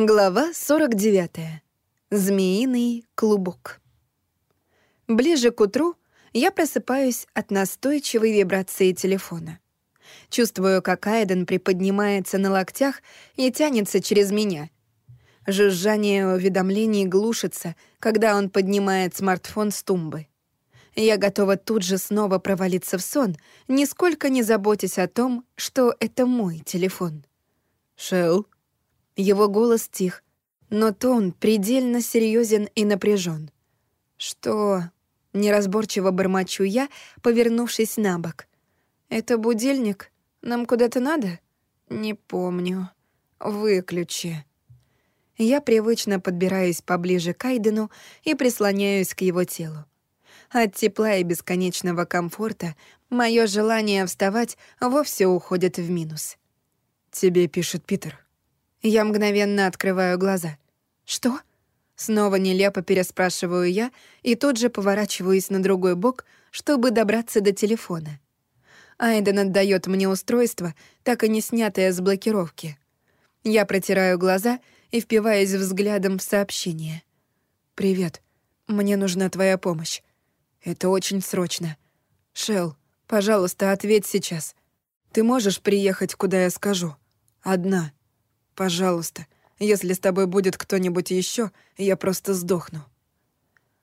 Глава 49. Змеиный клубок. Ближе к утру я просыпаюсь от настойчивой вибрации телефона. Чувствую, как Айден приподнимается на локтях и тянется через меня. Жужжание уведомлений глушится, когда он поднимает смартфон с тумбы. Я готова тут же снова провалиться в сон, нисколько не заботясь о том, что это мой телефон. «Шелл?» Его голос тих, но тон предельно серьезен и напряжен. «Что?» — неразборчиво бормочу я, повернувшись на бок. «Это будильник? Нам куда-то надо?» «Не помню. Выключи». Я привычно подбираюсь поближе к Айдену и прислоняюсь к его телу. От тепла и бесконечного комфорта мое желание вставать вовсе уходит в минус. «Тебе пишет Питер», я мгновенно открываю глаза. «Что?» Снова нелепо переспрашиваю я и тут же поворачиваюсь на другой бок, чтобы добраться до телефона. Айден отдает мне устройство, так и не снятое с блокировки. Я протираю глаза и впиваюсь взглядом в сообщение. «Привет. Мне нужна твоя помощь. Это очень срочно. Шел, пожалуйста, ответь сейчас. Ты можешь приехать, куда я скажу? Одна». Пожалуйста, если с тобой будет кто-нибудь еще, я просто сдохну».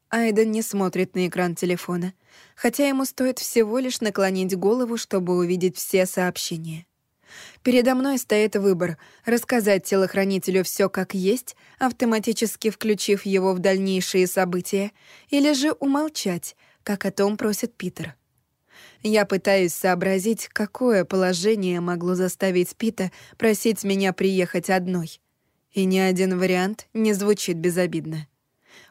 Айден не смотрит на экран телефона, хотя ему стоит всего лишь наклонить голову, чтобы увидеть все сообщения. Передо мной стоит выбор — рассказать телохранителю все как есть, автоматически включив его в дальнейшие события, или же умолчать, как о том просит Питер. Я пытаюсь сообразить, какое положение могло заставить Пита просить меня приехать одной. И ни один вариант не звучит безобидно.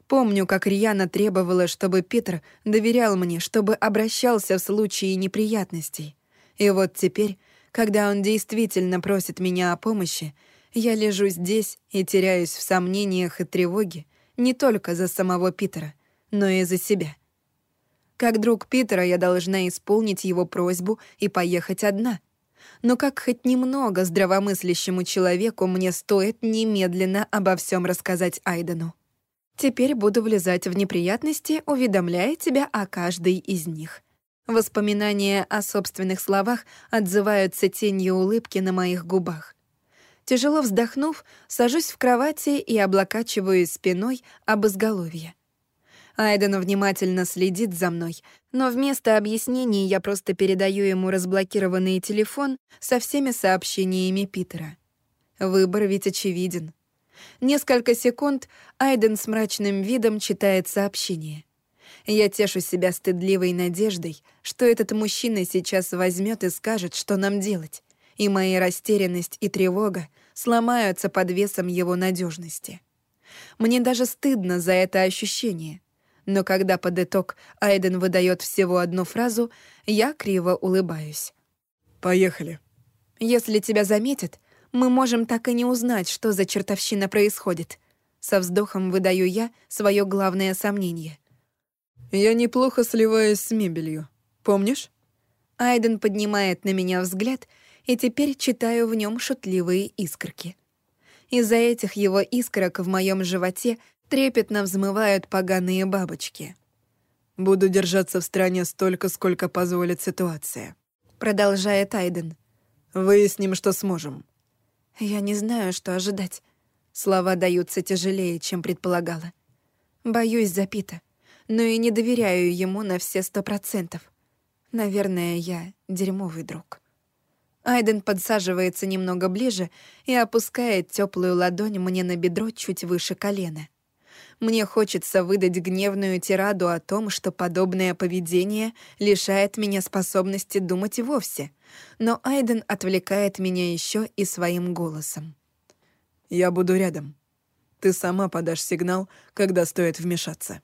Помню, как Рьяна требовала, чтобы Питер доверял мне, чтобы обращался в случае неприятностей. И вот теперь, когда он действительно просит меня о помощи, я лежу здесь и теряюсь в сомнениях и тревоге не только за самого Питера, но и за себя. Как друг Питера я должна исполнить его просьбу и поехать одна. Но как хоть немного здравомыслящему человеку мне стоит немедленно обо всем рассказать Айдену. Теперь буду влезать в неприятности, уведомляя тебя о каждой из них. Воспоминания о собственных словах отзываются тенью улыбки на моих губах. Тяжело вздохнув, сажусь в кровати и облокачиваюсь спиной об изголовье. Айден внимательно следит за мной, но вместо объяснений я просто передаю ему разблокированный телефон со всеми сообщениями Питера. Выбор ведь очевиден. Несколько секунд Айден с мрачным видом читает сообщение. Я тешу себя стыдливой надеждой, что этот мужчина сейчас возьмет и скажет, что нам делать, и моя растерянность и тревога сломаются под весом его надежности. Мне даже стыдно за это ощущение но когда под итог Айден выдает всего одну фразу, я криво улыбаюсь. «Поехали». «Если тебя заметят, мы можем так и не узнать, что за чертовщина происходит». Со вздохом выдаю я свое главное сомнение. «Я неплохо сливаюсь с мебелью. Помнишь?» Айден поднимает на меня взгляд, и теперь читаю в нем шутливые искорки. Из-за этих его искорок в моем животе трепетно взмывают поганые бабочки. «Буду держаться в стране столько, сколько позволит ситуация», — продолжает Айден. «Выясним, что сможем». Я не знаю, что ожидать. Слова даются тяжелее, чем предполагала. Боюсь за Пита, но и не доверяю ему на все сто процентов. Наверное, я дерьмовый друг. Айден подсаживается немного ближе и опускает теплую ладонь мне на бедро чуть выше колена. Мне хочется выдать гневную тираду о том, что подобное поведение лишает меня способности думать вовсе. Но Айден отвлекает меня еще и своим голосом. «Я буду рядом. Ты сама подашь сигнал, когда стоит вмешаться».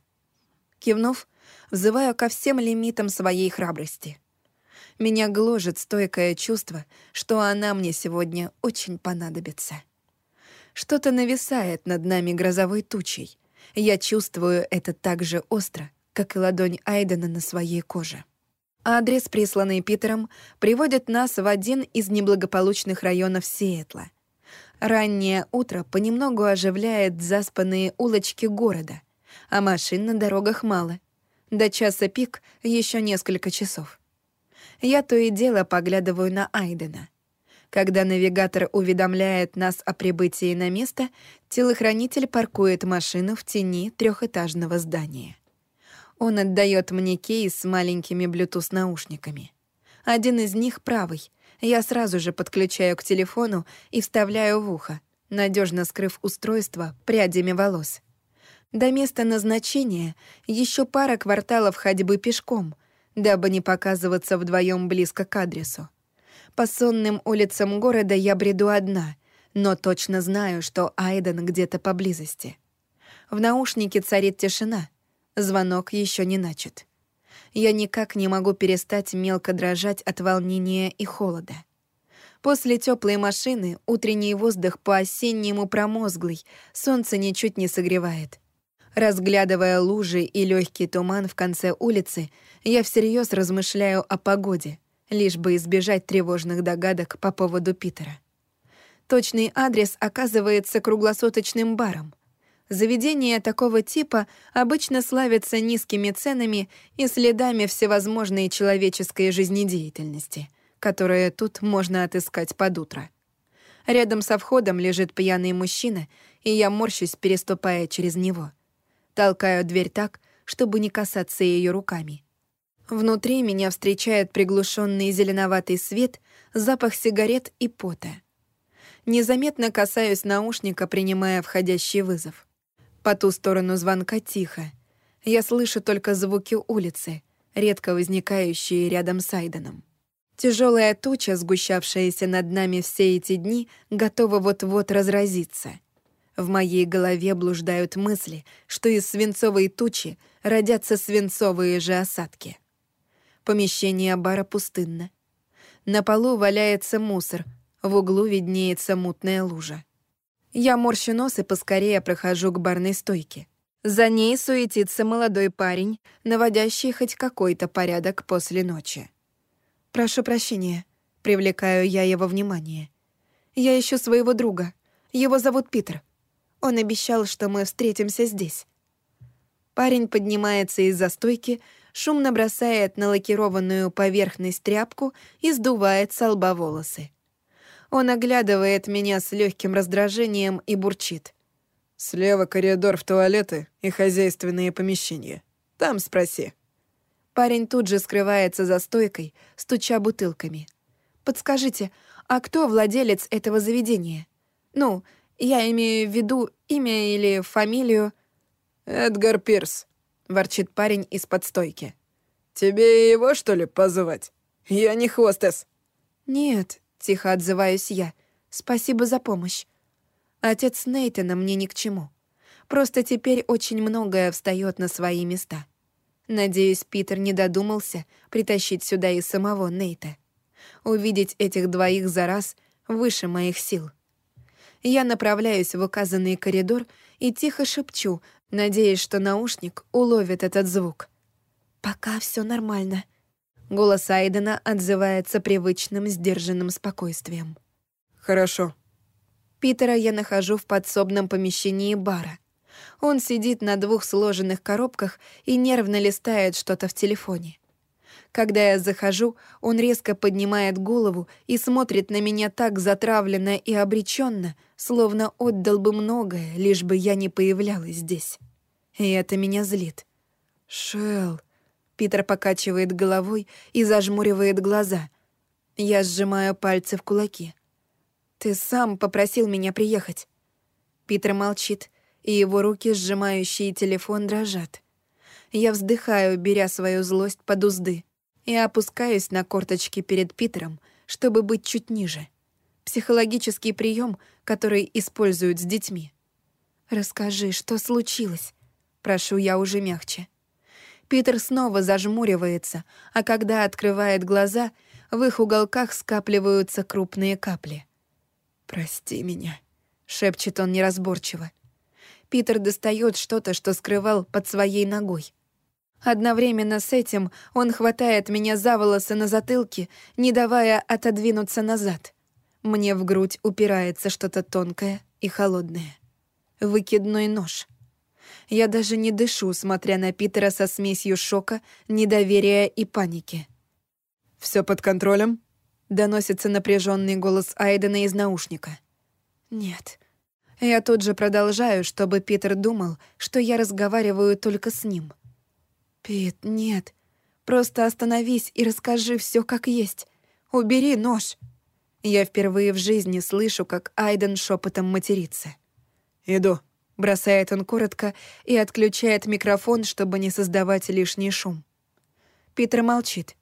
Кивнув, взываю ко всем лимитам своей храбрости. Меня гложет стойкое чувство, что она мне сегодня очень понадобится. Что-то нависает над нами грозовой тучей, я чувствую это так же остро, как и ладонь Айдена на своей коже. Адрес, присланный Питером, приводит нас в один из неблагополучных районов Сиэтла. Раннее утро понемногу оживляет заспанные улочки города, а машин на дорогах мало. До часа пик еще несколько часов. Я то и дело поглядываю на Айдена. Когда навигатор уведомляет нас о прибытии на место, телохранитель паркует машину в тени трехэтажного здания. Он отдает мне кейс с маленькими Bluetooth-наушниками. Один из них правый. Я сразу же подключаю к телефону и вставляю в ухо, надежно скрыв устройство прядями волос. До места назначения еще пара кварталов ходьбы пешком, дабы не показываться вдвоем близко к адресу. По сонным улицам города я бреду одна, но точно знаю, что Айден где-то поблизости. В наушнике царит тишина. Звонок еще не начат я никак не могу перестать мелко дрожать от волнения и холода. После теплой машины утренний воздух по-осеннему промозглый, солнце ничуть не согревает. Разглядывая лужи и легкий туман в конце улицы, я всерьез размышляю о погоде, лишь бы избежать тревожных догадок по поводу Питера. Точный адрес оказывается круглосуточным баром. Заведения такого типа обычно славятся низкими ценами и следами всевозможной человеческой жизнедеятельности, которые тут можно отыскать под утро. Рядом со входом лежит пьяный мужчина, и я морщусь, переступая через него. Толкаю дверь так, чтобы не касаться ее руками. Внутри меня встречает приглушенный зеленоватый свет, запах сигарет и пота. Незаметно касаюсь наушника, принимая входящий вызов. По ту сторону звонка тихо. Я слышу только звуки улицы, редко возникающие рядом с Айденом. Тяжелая туча, сгущавшаяся над нами все эти дни, готова вот-вот разразиться. В моей голове блуждают мысли, что из свинцовой тучи родятся свинцовые же осадки. Помещение бара пустынно. На полу валяется мусор, в углу виднеется мутная лужа. Я морщу нос и поскорее прохожу к барной стойке. За ней суетится молодой парень, наводящий хоть какой-то порядок после ночи. «Прошу прощения», — привлекаю я его внимание. «Я ищу своего друга. Его зовут Питер. Он обещал, что мы встретимся здесь». Парень поднимается из-за стойки, шумно бросает на лакированную поверхность тряпку и сдувает с лба волосы. Он оглядывает меня с легким раздражением и бурчит. «Слева коридор в туалеты и хозяйственные помещения. Там спроси». Парень тут же скрывается за стойкой, стуча бутылками. «Подскажите, а кто владелец этого заведения? Ну, я имею в виду имя или фамилию?» «Эдгар Пирс», — ворчит парень из-под стойки. «Тебе его, что ли, позывать? Я не хвостес». «Нет, Тихо отзываюсь я. Спасибо за помощь. Отец Нейтана мне ни к чему. Просто теперь очень многое встает на свои места. Надеюсь, Питер не додумался притащить сюда и самого Нейта. Увидеть этих двоих за раз выше моих сил. Я направляюсь в указанный коридор и тихо шепчу, надеясь, что наушник уловит этот звук. «Пока все нормально», Голос Айдена отзывается привычным, сдержанным спокойствием. «Хорошо». Питера я нахожу в подсобном помещении бара. Он сидит на двух сложенных коробках и нервно листает что-то в телефоне. Когда я захожу, он резко поднимает голову и смотрит на меня так затравленно и обреченно, словно отдал бы многое, лишь бы я не появлялась здесь. И это меня злит. «Шелл», Питер покачивает головой и зажмуривает глаза. Я сжимаю пальцы в кулаки. «Ты сам попросил меня приехать». Питер молчит, и его руки, сжимающие телефон, дрожат. Я вздыхаю, беря свою злость под узды, и опускаюсь на корточки перед Питером, чтобы быть чуть ниже. Психологический прием, который используют с детьми. «Расскажи, что случилось?» Прошу я уже мягче. Питер снова зажмуривается, а когда открывает глаза, в их уголках скапливаются крупные капли. «Прости меня», — шепчет он неразборчиво. Питер достает что-то, что скрывал под своей ногой. Одновременно с этим он хватает меня за волосы на затылке, не давая отодвинуться назад. Мне в грудь упирается что-то тонкое и холодное. Выкидной нож. Я даже не дышу, смотря на Питера со смесью шока, недоверия и паники. Все под контролем?» — доносится напряженный голос Айдена из наушника. «Нет». Я тут же продолжаю, чтобы Питер думал, что я разговариваю только с ним. «Пит, нет. Просто остановись и расскажи все как есть. Убери нож». Я впервые в жизни слышу, как Айден шепотом матерится. «Иду», — бросает он коротко и отключает микрофон, чтобы не создавать лишний шум. Питер молчит.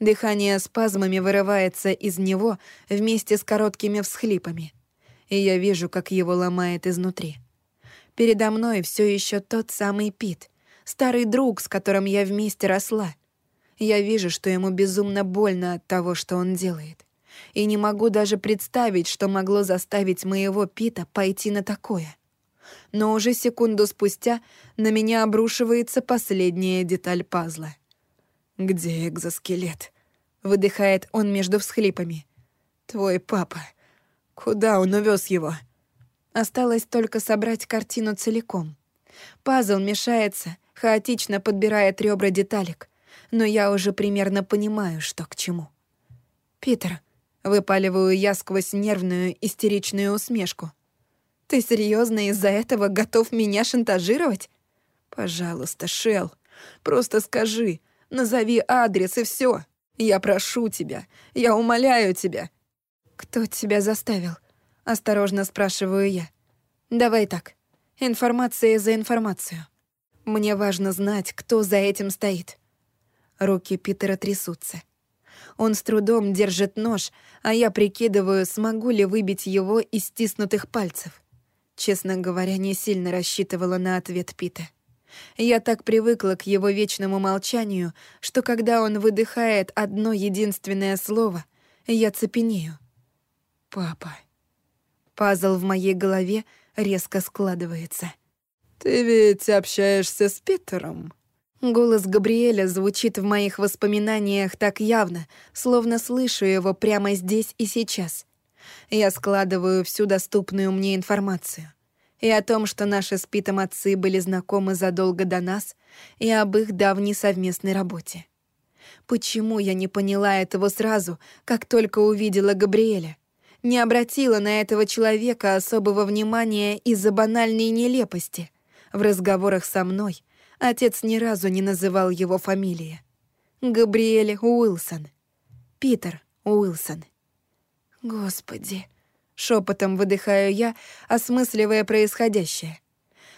Дыхание спазмами вырывается из него вместе с короткими всхлипами. И я вижу, как его ломает изнутри. Передо мной все еще тот самый Пит, старый друг, с которым я вместе росла. Я вижу, что ему безумно больно от того, что он делает. И не могу даже представить, что могло заставить моего Пита пойти на такое. Но уже секунду спустя на меня обрушивается последняя деталь пазла. «Где экзоскелет?» — выдыхает он между всхлипами. «Твой папа. Куда он увез его?» Осталось только собрать картину целиком. Пазл мешается, хаотично подбирает ребра деталек, но я уже примерно понимаю, что к чему. «Питер», — выпаливаю я сквозь нервную, истеричную усмешку. «Ты серьезно из-за этого готов меня шантажировать?» «Пожалуйста, Шел, просто скажи, Назови адрес и все. Я прошу тебя, я умоляю тебя». «Кто тебя заставил?» — осторожно спрашиваю я. «Давай так. Информация за информацию. Мне важно знать, кто за этим стоит». Руки Питера трясутся. Он с трудом держит нож, а я прикидываю, смогу ли выбить его из стиснутых пальцев. Честно говоря, не сильно рассчитывала на ответ Пита. Я так привыкла к его вечному молчанию, что когда он выдыхает одно единственное слово, я цепенею. «Папа». Пазл в моей голове резко складывается. «Ты ведь общаешься с Питером?» Голос Габриэля звучит в моих воспоминаниях так явно, словно слышу его прямо здесь и сейчас. Я складываю всю доступную мне информацию и о том, что наши с Питом отцы были знакомы задолго до нас, и об их давней совместной работе. Почему я не поняла этого сразу, как только увидела Габриэля? Не обратила на этого человека особого внимания из-за банальной нелепости. В разговорах со мной отец ни разу не называл его фамилии. Габриэль Уилсон. Питер Уилсон. Господи, Шепотом выдыхаю я, осмысливая происходящее.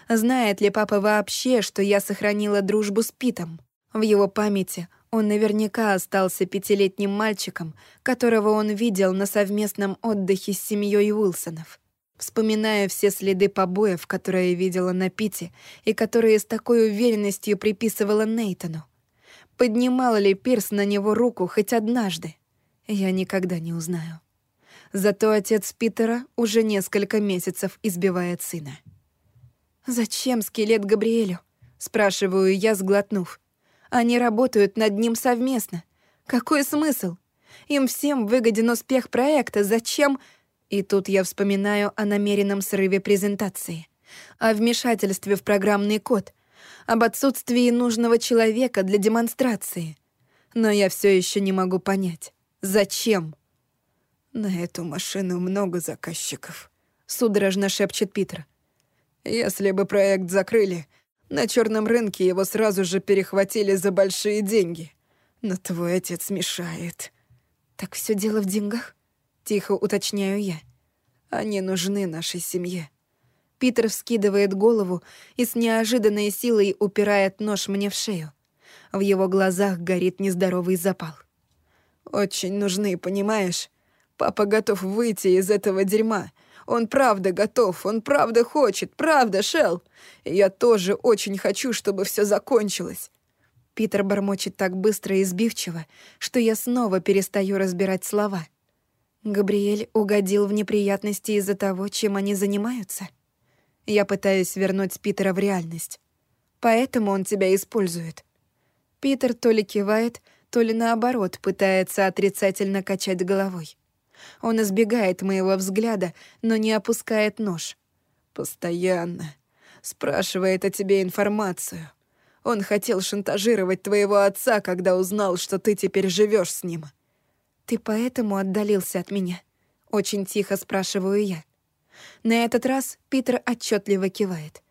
Знает ли папа вообще, что я сохранила дружбу с Питом? В его памяти он наверняка остался пятилетним мальчиком, которого он видел на совместном отдыхе с семьей Уилсонов. Вспоминая все следы побоев, которые видела на Пите и которые с такой уверенностью приписывала Нейтану. Поднимала ли Пирс на него руку хоть однажды? Я никогда не узнаю. Зато отец Питера уже несколько месяцев избивает сына. «Зачем скелет Габриэлю?» — спрашиваю я, сглотнув. «Они работают над ним совместно. Какой смысл? Им всем выгоден успех проекта. Зачем...» И тут я вспоминаю о намеренном срыве презентации, о вмешательстве в программный код, об отсутствии нужного человека для демонстрации. Но я все еще не могу понять, зачем. «На эту машину много заказчиков», — судорожно шепчет Питер. «Если бы проект закрыли, на черном рынке его сразу же перехватили за большие деньги. Но твой отец мешает». «Так все дело в деньгах?» — тихо уточняю я. «Они нужны нашей семье». Питер вскидывает голову и с неожиданной силой упирает нож мне в шею. В его глазах горит нездоровый запал. «Очень нужны, понимаешь? Папа готов выйти из этого дерьма. Он правда готов, он правда хочет, правда, Шел. я тоже очень хочу, чтобы все закончилось. Питер бормочет так быстро и сбивчиво, что я снова перестаю разбирать слова. Габриэль угодил в неприятности из-за того, чем они занимаются. Я пытаюсь вернуть Питера в реальность. Поэтому он тебя использует. Питер то ли кивает, то ли наоборот пытается отрицательно качать головой. Он избегает моего взгляда, но не опускает нож. «Постоянно. Спрашивает о тебе информацию. Он хотел шантажировать твоего отца, когда узнал, что ты теперь живешь с ним». «Ты поэтому отдалился от меня?» Очень тихо спрашиваю я. На этот раз Питер отчетливо кивает.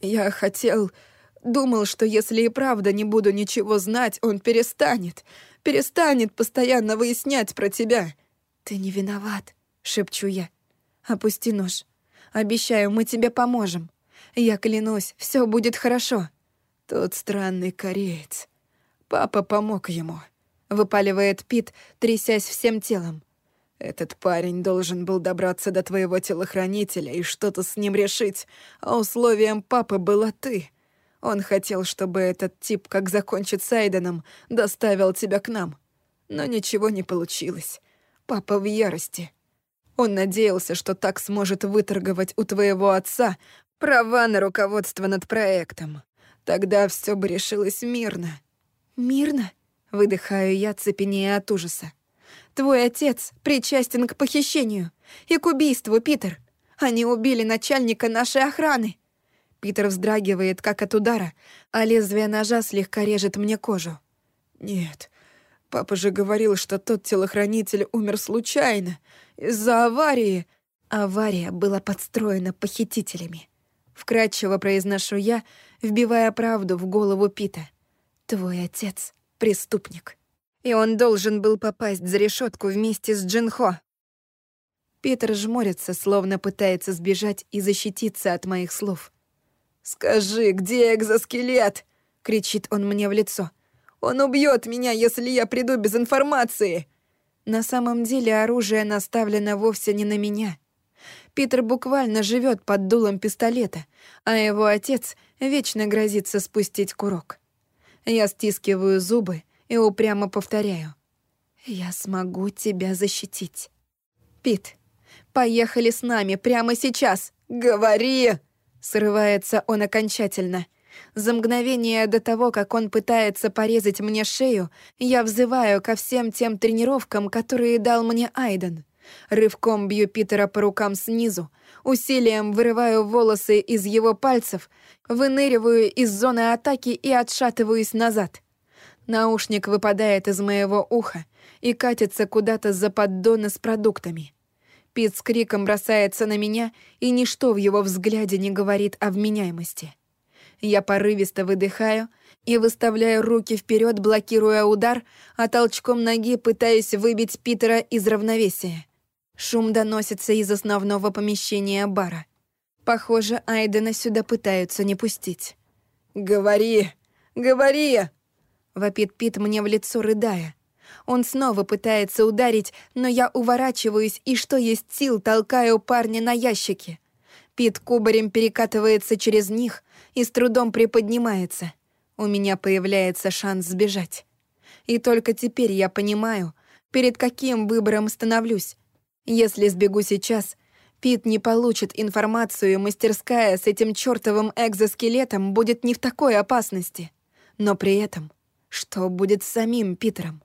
«Я хотел... Думал, что если и правда не буду ничего знать, он перестанет. Перестанет постоянно выяснять про тебя». «Ты не виноват», — шепчу я. «Опусти нож. Обещаю, мы тебе поможем. Я клянусь, все будет хорошо». «Тот странный кореец. Папа помог ему», — выпаливает Пит, трясясь всем телом. «Этот парень должен был добраться до твоего телохранителя и что-то с ним решить, а условием папы была ты. Он хотел, чтобы этот тип, как закончит с Айденом, доставил тебя к нам. Но ничего не получилось. Папа в ярости. Он надеялся, что так сможет выторговать у твоего отца права на руководство над проектом. Тогда все бы решилось мирно». «Мирно?» — выдыхаю я, цепенея от ужаса. «Твой отец причастен к похищению и к убийству, Питер. Они убили начальника нашей охраны». Питер вздрагивает, как от удара, а лезвие ножа слегка режет мне кожу. «Нет, папа же говорил, что тот телохранитель умер случайно, из-за аварии». Авария была подстроена похитителями. Вкратчиво произношу я, вбивая правду в голову Пита. «Твой отец — преступник, и он должен был попасть за решетку вместе с Джинхо». Питер жмурится, словно пытается сбежать и защититься от моих слов. «Скажи, где экзоскелет?» — кричит он мне в лицо. «Он убьет меня, если я приду без информации!» На самом деле оружие наставлено вовсе не на меня. Питер буквально живет под дулом пистолета, а его отец вечно грозится спустить курок. Я стискиваю зубы и упрямо повторяю. «Я смогу тебя защитить». «Пит, поехали с нами прямо сейчас!» «Говори!» Срывается он окончательно. За мгновение до того, как он пытается порезать мне шею, я взываю ко всем тем тренировкам, которые дал мне Айден. Рывком бью Питера по рукам снизу, усилием вырываю волосы из его пальцев, выныриваю из зоны атаки и отшатываюсь назад. Наушник выпадает из моего уха и катится куда-то за поддоны с продуктами. Пит с криком бросается на меня, и ничто в его взгляде не говорит о вменяемости. Я порывисто выдыхаю и выставляю руки вперед, блокируя удар, а толчком ноги пытаясь выбить Питера из равновесия. Шум доносится из основного помещения бара. Похоже, Айдена сюда пытаются не пустить. «Говори! Говори!» — вопит Пит мне в лицо, рыдая. Он снова пытается ударить, но я уворачиваюсь и, что есть сил, толкаю парня на ящики. Пит кубарем перекатывается через них и с трудом приподнимается. У меня появляется шанс сбежать. И только теперь я понимаю, перед каким выбором становлюсь. Если сбегу сейчас, Пит не получит информацию, и мастерская с этим чёртовым экзоскелетом будет не в такой опасности. Но при этом, что будет с самим Питером?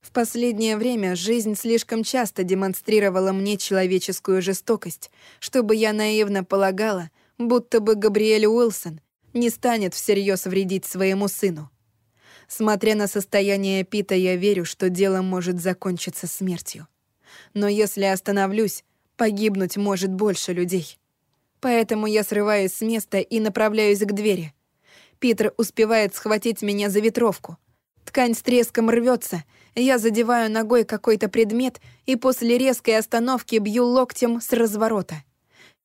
В последнее время жизнь слишком часто демонстрировала мне человеческую жестокость, чтобы я наивно полагала, будто бы Габриэль Уилсон не станет всерьез вредить своему сыну. Смотря на состояние Пита, я верю, что дело может закончиться смертью. Но если остановлюсь, погибнуть может больше людей. Поэтому я срываюсь с места и направляюсь к двери. Питер успевает схватить меня за ветровку. Ткань с треском рвется, я задеваю ногой какой-то предмет и после резкой остановки бью локтем с разворота.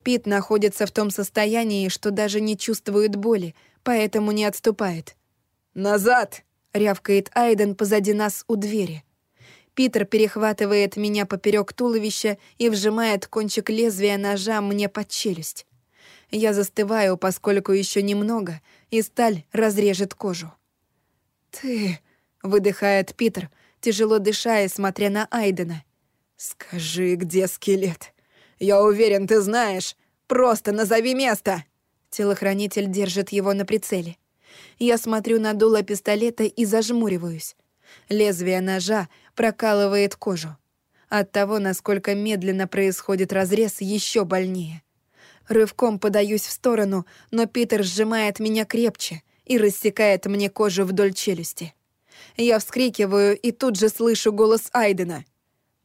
Пит находится в том состоянии, что даже не чувствует боли, поэтому не отступает. «Назад!» — рявкает Айден позади нас у двери. Питер перехватывает меня поперек туловища и вжимает кончик лезвия ножа мне под челюсть. Я застываю, поскольку еще немного, и сталь разрежет кожу. «Ты...» — выдыхает Питер, тяжело дыша и смотря на Айдена. «Скажи, где скелет? Я уверен, ты знаешь. Просто назови место!» Телохранитель держит его на прицеле. Я смотрю на дуло пистолета и зажмуриваюсь. Лезвие ножа прокалывает кожу. От того, насколько медленно происходит разрез, еще больнее. Рывком подаюсь в сторону, но Питер сжимает меня крепче и рассекает мне кожу вдоль челюсти. Я вскрикиваю и тут же слышу голос Айдена.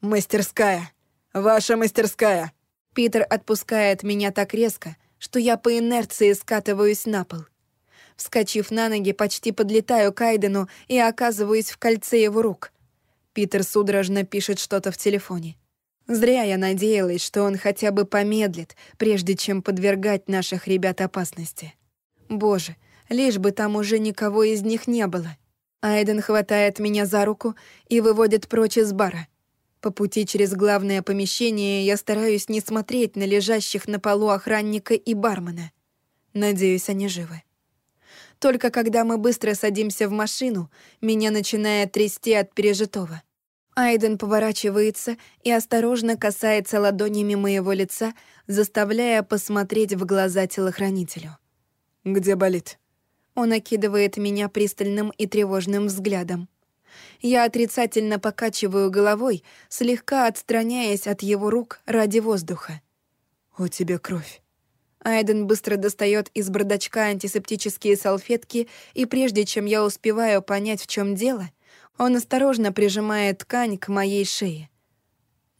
«Мастерская! Ваша мастерская!» Питер отпускает меня так резко, что я по инерции скатываюсь на пол. Вскочив на ноги, почти подлетаю к Айдену и оказываюсь в кольце его рук. Питер судорожно пишет что-то в телефоне. Зря я надеялась, что он хотя бы помедлит, прежде чем подвергать наших ребят опасности. Боже, лишь бы там уже никого из них не было. Айден хватает меня за руку и выводит прочь из бара. По пути через главное помещение я стараюсь не смотреть на лежащих на полу охранника и бармена. Надеюсь, они живы. Только когда мы быстро садимся в машину, меня начинает трясти от пережитого. Айден поворачивается и осторожно касается ладонями моего лица, заставляя посмотреть в глаза телохранителю. «Где болит?» Он окидывает меня пристальным и тревожным взглядом. Я отрицательно покачиваю головой, слегка отстраняясь от его рук ради воздуха. «У тебя кровь». Айден быстро достает из бардачка антисептические салфетки, и прежде чем я успеваю понять, в чем дело, он осторожно прижимает ткань к моей шее.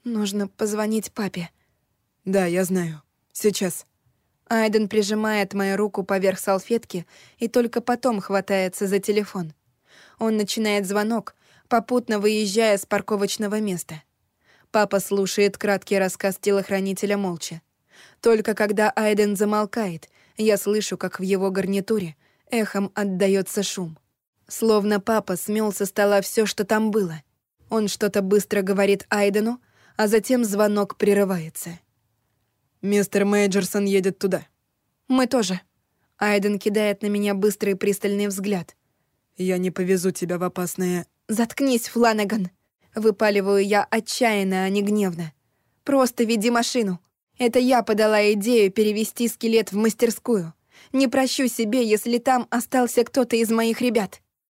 Нужно позвонить папе. Да, я знаю. Сейчас. Айден прижимает мою руку поверх салфетки и только потом хватается за телефон. Он начинает звонок, попутно выезжая с парковочного места. Папа слушает краткий рассказ телохранителя молча. Только когда Айден замолкает, я слышу, как в его гарнитуре эхом отдаётся шум. Словно папа смел со стола все, что там было. Он что-то быстро говорит Айдену, а затем звонок прерывается. «Мистер Мейджерсон едет туда». «Мы тоже». Айден кидает на меня быстрый пристальный взгляд. «Я не повезу тебя в опасное...» «Заткнись, Фланаган!» Выпаливаю я отчаянно, а не гневно. «Просто веди машину. Это я подала идею перевести скелет в мастерскую. Не прощу себе, если там остался кто-то из моих ребят.